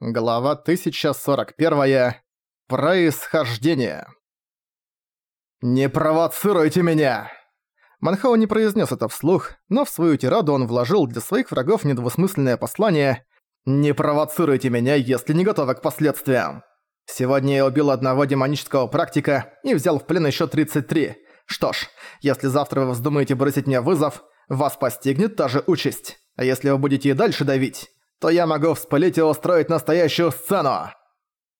Глава 1041. Происхождение. «Не провоцируйте меня!» Манхао не произнес это вслух, но в свою тираду он вложил для своих врагов недвусмысленное послание «Не провоцируйте меня, если не готовы к последствиям!» Сегодня я убил одного демонического практика и взял в плен еще 33. Что ж, если завтра вы вздумаете бросить мне вызов, вас постигнет та же участь. А если вы будете и дальше давить, то я могу вспылить и устроить настоящую сцену!»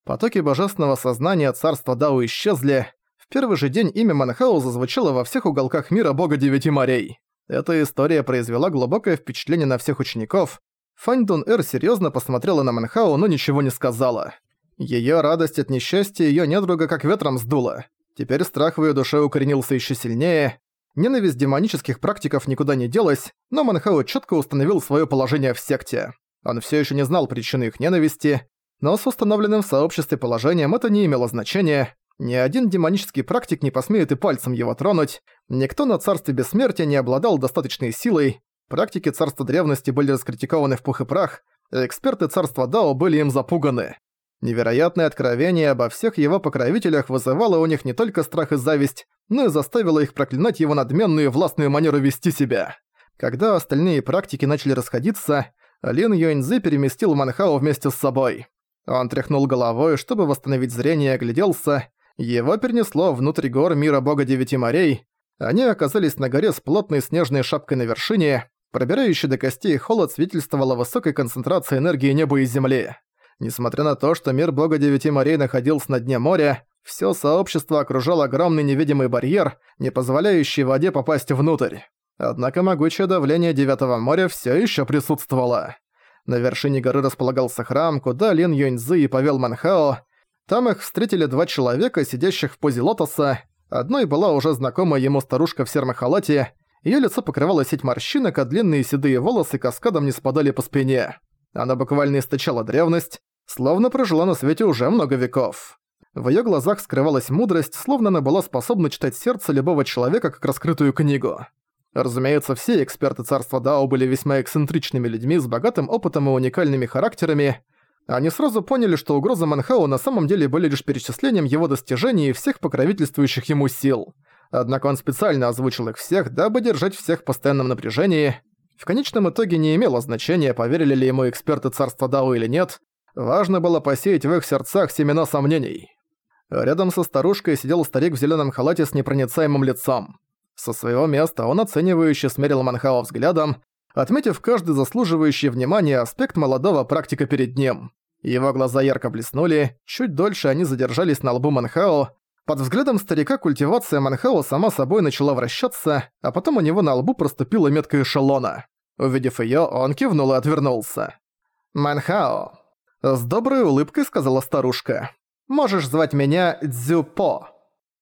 Потоки божественного сознания царства Дао исчезли. В первый же день имя Манхау зазвучало во всех уголках мира бога Девяти морей. Эта история произвела глубокое впечатление на всех учеников. Фань Дун Эр серьёзно посмотрела на Манхау, но ничего не сказала. Её радость от несчастья её недруга как ветром сдуло. Теперь страх в её душе укоренился ещё сильнее. Ненависть демонических практиков никуда не делась, но Манхау чётко установил своё положение в секте. Он все еще не знал причины их ненависти, но с установленным в сообществе положением это не имело значения. Ни один демонический практик не посмеет и пальцем его тронуть, никто на царстве бессмертия не обладал достаточной силой, практики царства древности были раскритикованы в пух и прах, эксперты царства Дао были им запуганы. Невероятное откровение обо всех его покровителях вызывало у них не только страх и зависть, но и заставило их проклинать его надменную и властную манеру вести себя. Когда остальные практики начали расходиться, Лин Юэньзы переместил Манхао вместе с собой. Он тряхнул головой, чтобы восстановить зрение огляделся. Его перенесло внутрь гор мира бога Девяти морей. Они оказались на горе с плотной снежной шапкой на вершине. Пробирающий до костей холод свидетельствовал о высокой концентрации энергии неба и земли. Несмотря на то, что мир бога Девяти морей находился на дне моря, все сообщество окружал огромный невидимый барьер, не позволяющий воде попасть внутрь. Однако могучее давление Девятого моря все еще присутствовало. На вершине горы располагался храм, куда Лин Юньцзы и повел Манхао. Там их встретили два человека, сидящих в позе лотоса. Одной была уже знакомая ему старушка в сером халате. Её лицо покрывало сеть морщинок, а длинные седые волосы каскадом не спадали по спине. Она буквально источала древность, словно прожила на свете уже много веков. В её глазах скрывалась мудрость, словно она была способна читать сердце любого человека как раскрытую книгу. Разумеется, все эксперты царства Дао были весьма эксцентричными людьми с богатым опытом и уникальными характерами. Они сразу поняли, что угрозы Манхао на самом деле были лишь перечислением его достижений и всех покровительствующих ему сил. Однако он специально озвучил их всех, дабы держать всех в постоянном напряжении. В конечном итоге не имело значения, поверили ли ему эксперты царства Дао или нет. Важно было посеять в их сердцах семена сомнений. Рядом со старушкой сидел старик в зеленом халате с непроницаемым лицом. Со своего места он оценивающе смерил Манхао взглядом, отметив каждый заслуживающий внимания аспект молодого практика перед ним. Его глаза ярко блеснули, чуть дольше они задержались на лбу Манхао. Под взглядом старика культивация Манхао сама собой начала вращаться, а потом у него на лбу проступила метка эшелона. Увидев её, он кивнул и отвернулся. «Манхао», — с доброй улыбкой сказала старушка, — «можешь звать меня Дзюпо».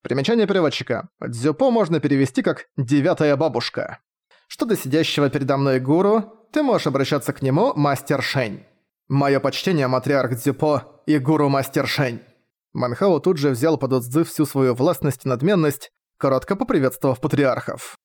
Примечание переводчика. Дзюпо можно перевести как «девятая бабушка». Что до сидящего передо мной гуру, ты можешь обращаться к нему Мастер Шень. Моё почтение, матриарх Дзюпо и гуру Мастер Шень. Манхао тут же взял под Удзы всю свою властность и надменность, коротко поприветствовав патриархов.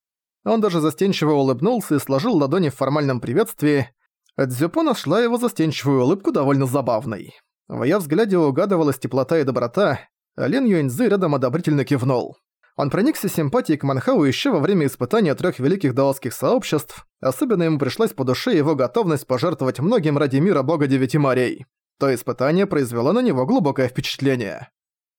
Он даже застенчиво улыбнулся и сложил ладони в формальном приветствии. Дзюпо нашла его застенчивую улыбку довольно забавной. В её взгляде угадывалась теплота и доброта, Лин Юэньзы рядом одобрительно кивнул. Он проникся симпатией к Манхау еще во время испытания трех великих даосских сообществ, особенно ему пришлась по душе его готовность пожертвовать многим ради мира бога Девяти морей. То испытание произвело на него глубокое впечатление.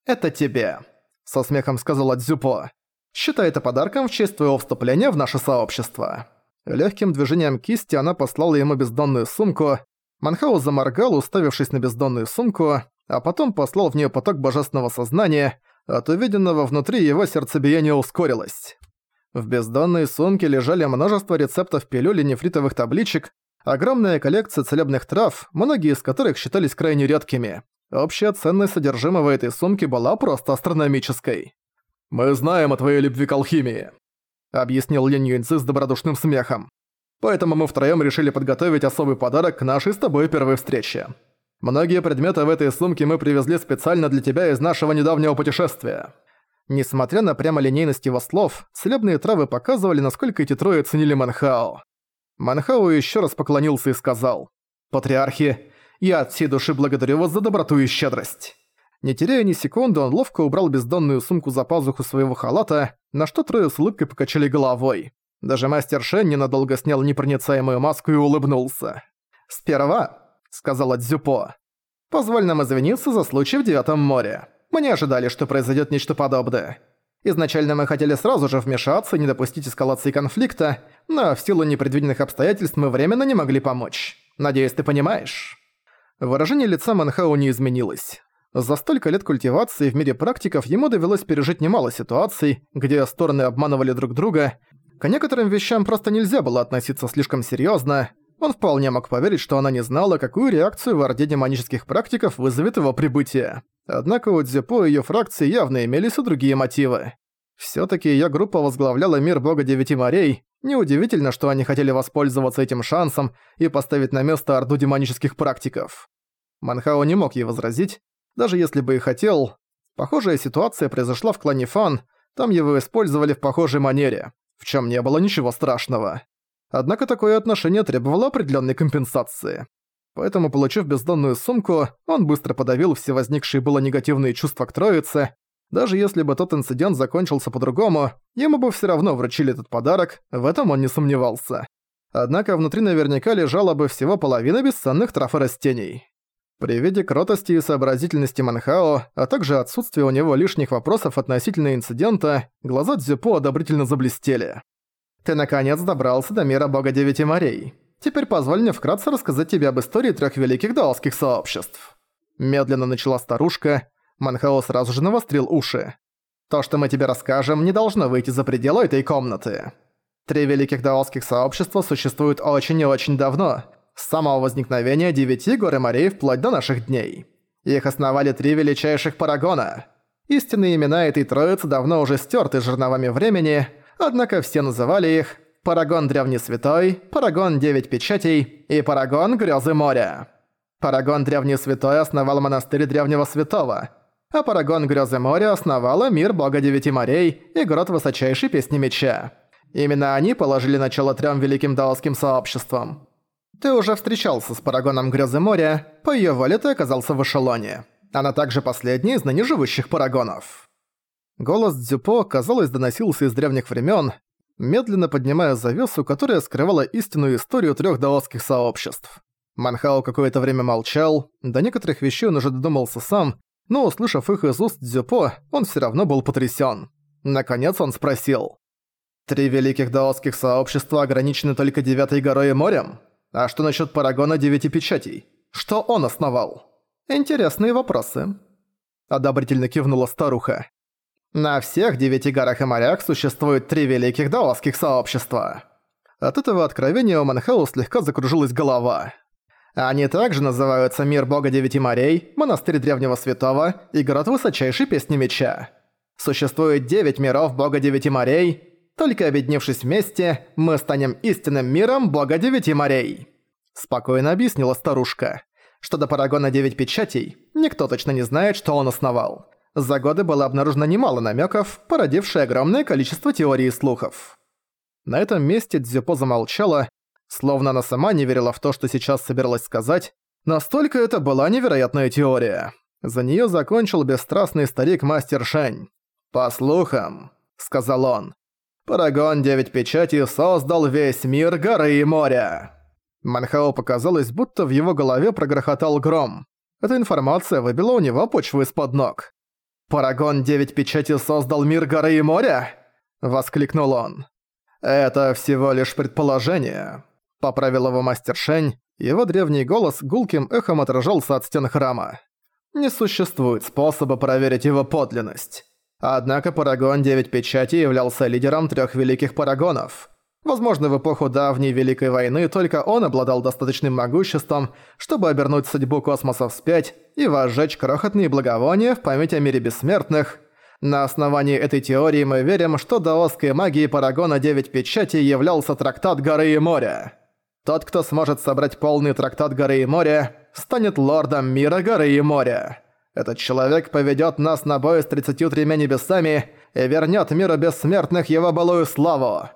«Это тебе», — со смехом сказала Дзюпо. «Считай это подарком в честь твоего вступления в наше сообщество». Легким движением кисти она послала ему бездонную сумку. Манхау заморгал, уставившись на бездонную сумку, а потом послал в нее поток божественного сознания, от увиденного внутри его сердцебиение ускорилось. В бездонной сумке лежали множество рецептов пилюль и нефритовых табличек, огромная коллекция целебных трав, многие из которых считались крайне редкими. Общая ценность содержимого этой сумки была просто астрономической. «Мы знаем о твоей любви к алхимии», — объяснил Лин Юньци с добродушным смехом. «Поэтому мы втроём решили подготовить особый подарок к нашей с тобой первой встрече. Многие предметы в этой сумке мы привезли специально для тебя из нашего недавнего путешествия». Несмотря на прямолинейность его слов, целебные травы показывали, насколько эти трое ценили Манхао. Манхао еще раз поклонился и сказал, «Патриархи, Я от всей души благодарю вас за доброту и щедрость». Не теряя ни секунды, он ловко убрал бездонную сумку за пазуху своего халата, на что трое с улыбкой покачали головой. Даже мастер Шен ненадолго снял непроницаемую маску и улыбнулся. «Сперва», — сказала Дзюпо, — «позволь нам извиниться за случай в Девятом море. Мы не ожидали, что произойдет нечто подобное. Изначально мы хотели сразу же вмешаться и не допустить эскалации конфликта, но в силу непредвиденных обстоятельств мы временно не могли помочь. Надеюсь, ты понимаешь?» Выражение лица Манхау не изменилось. За столько лет культивации в мире практиков ему довелось пережить немало ситуаций, где стороны обманывали друг друга. К некоторым вещам просто нельзя было относиться слишком серьезно. Он вполне мог поверить, что она не знала, какую реакцию в Орде демонических практиков вызовет его прибытие. Однако у Дзюпо и её фракции явно имелись и другие мотивы. Всё-таки её группа возглавляла мир бога Девяти морей. Неудивительно, что они хотели воспользоваться этим шансом и поставить на место Орду демонических практиков. Манхао не мог ей возразить, даже если бы и хотел. Похожая ситуация произошла в клане Фан, там его использовали в похожей манере, в чем не было ничего страшного. Однако такое отношение требовало определенной компенсации. Поэтому, получив бездонную сумку, он быстро подавил все возникшие было негативные чувства к троице. Даже если бы тот инцидент закончился по-другому, ему бы все равно вручили этот подарок, в этом он не сомневался. Однако внутри наверняка лежала бы всего половина бесценных трав и растений. При виде кротости и сообразительности Манхао, а также отсутствия у него лишних вопросов относительно инцидента, глаза Дзюпо одобрительно заблестели. «Ты наконец добрался до мира бога Девяти морей. Теперь позволь мне вкратце рассказать тебе об истории трех великих даосских сообществ». Медленно начала старушка, Манхао сразу же навострил уши. «То, что мы тебе расскажем, не должно выйти за пределы этой комнаты. Три великих даосских сообщества существуют очень и очень давно, с самого возникновения девяти гор и морей вплоть до наших дней. Их основали три величайших парагона. Истинные имена этой троицы давно уже стёрты жерновами времени, однако все называли их Парагон Древний Святой, Парагон Девять Печатей и Парагон Грёзы Моря. Парагон Древний Святой основал монастырь Древнего Святого, а Парагон Грёзы Моря основала мир Бога Девяти Морей и город Высочайшей Песни Меча. Именно они положили начало трем великим даосским сообществам. Ты уже встречался с Парагоном Грёзы моря, по её воле ты оказался в эшелоне. Она также последняя из ныне живущих Парагонов». Голос Дзюпо, казалось, доносился из древних времен, медленно поднимая завесу, которая скрывала истинную историю трех даосских сообществ. Манхао какое-то время молчал, до некоторых вещей он уже додумался сам, но, услышав их из уст Дзюпо, он все равно был потрясен. Наконец он спросил. «Три великих даосских сообщества ограничены только Девятой горой и морем?» А что насчет Парагона Девяти Печатей? Что он основал? Интересные вопросы. Одобрительно кивнула старуха. На всех девяти горах и морях существует три великих даосских сообщества. От этого откровения у Манхау слегка закружилась голова. Они также называются Мир Бога Девяти Морей, Монастырь Древнего Святого и Город Высочайшей Песни Меча. Существует девять миров Бога Девяти Морей, только объединившись вместе, мы станем истинным миром бога девяти морей». Спокойно объяснила старушка. Что до Парагона Девять Печатей, никто точно не знает, что он основал. За годы было обнаружено немало намеков, породившие огромное количество теорий и слухов. На этом месте Дзюпо замолчала, словно она сама не верила в то, что сейчас собиралась сказать, настолько это была невероятная теория. За неё закончил бесстрастный старик-мастер Шань. «По слухам», — сказал он, Парагон Девять Печати создал весь мир горы и моря. Манхао показалось, будто в его голове прогрохотал гром. Эта информация выбила у него почву из-под ног. «Парагон Девять Печати создал мир горы и моря?» – воскликнул он. «Это всего лишь предположение», – поправил его мастер Шень, его древний голос гулким эхом отражался от стен храма. «Не существует способа проверить его подлинность. Однако Парагон Девять Печати являлся лидером трех великих Парагонов. Возможно, в эпоху давней Великой войны только он обладал достаточным могуществом, чтобы обернуть судьбу космоса вспять и возжечь крохотные благовония в память о мире бессмертных. На основании этой теории мы верим, что даосской магией Парагона Девять Печатей являлся трактат Горы и Моря. Тот, кто сможет собрать полный трактат Горы и Моря, станет лордом мира Горы и Моря. Этот человек поведет нас на бой с 33 небесами и вернет миру бессмертных его былую славу.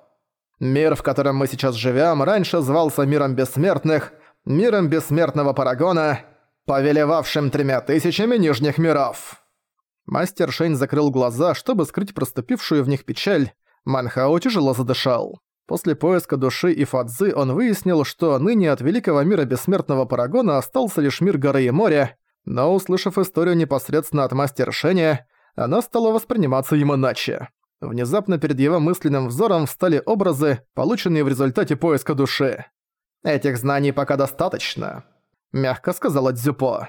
Мир, в котором мы сейчас живем, раньше звался миром бессмертных, миром бессмертного Парагона, повелевавшим тремя тысячами нижних миров!» Мастер Шейн закрыл глаза, чтобы скрыть проступившую в них печаль. Манхао тяжело задышал. После поиска души и Фадзы он выяснил, что ныне от великого мира бессмертного Парагона остался лишь мир горы и моря, но услышав историю непосредственно от мастера Шеня, она стала восприниматься им иначе. Внезапно перед его мысленным взором встали образы, полученные в результате поиска души. «Этих знаний пока достаточно», — мягко сказала Дзюпо.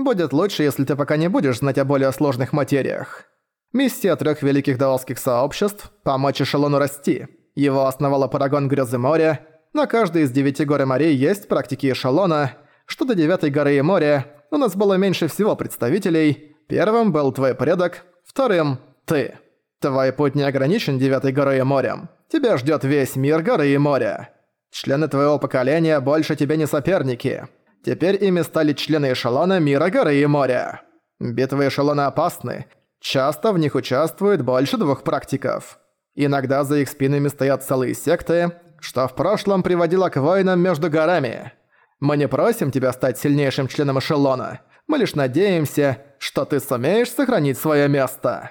Будет лучше, если ты пока не будешь знать о более сложных материях. Миссия трех великих даосских сообществ – помочь эшелону расти. Его основала Парагон Грёзы моря. На каждой из девяти гор и морей есть практики эшелона. Что до девятой горы и моря, у нас было меньше всего представителей. Первым был твой предок, вторым – ты. Твой путь не ограничен девятой горой и морем. Тебя ждет весь мир горы и моря. Члены твоего поколения больше тебе не соперники. Теперь ими стали члены эшелона мира горы и моря. Битвы эшелона опасны. Часто в них участвует больше двух практиков. Иногда за их спинами стоят целые секты, что в прошлом приводило к войнам между горами. Мы не просим тебя стать сильнейшим членом эшелона. Мы лишь надеемся, что ты сумеешь сохранить свое место.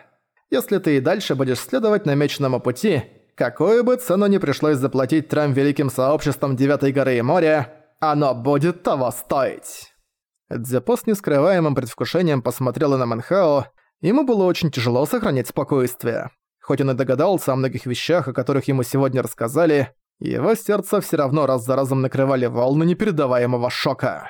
Если ты и дальше будешь следовать намеченному пути, какую бы цену ни пришлось заплатить трем великим сообществам Девятой горы и моря, оно будет того стоить!» Дзяпо с нескрываемым предвкушением посмотрела на Манхао, ему было очень тяжело сохранять спокойствие. Хоть он и догадался о многих вещах, о которых ему сегодня рассказали, его сердце все равно раз за разом накрывали волны непередаваемого шока.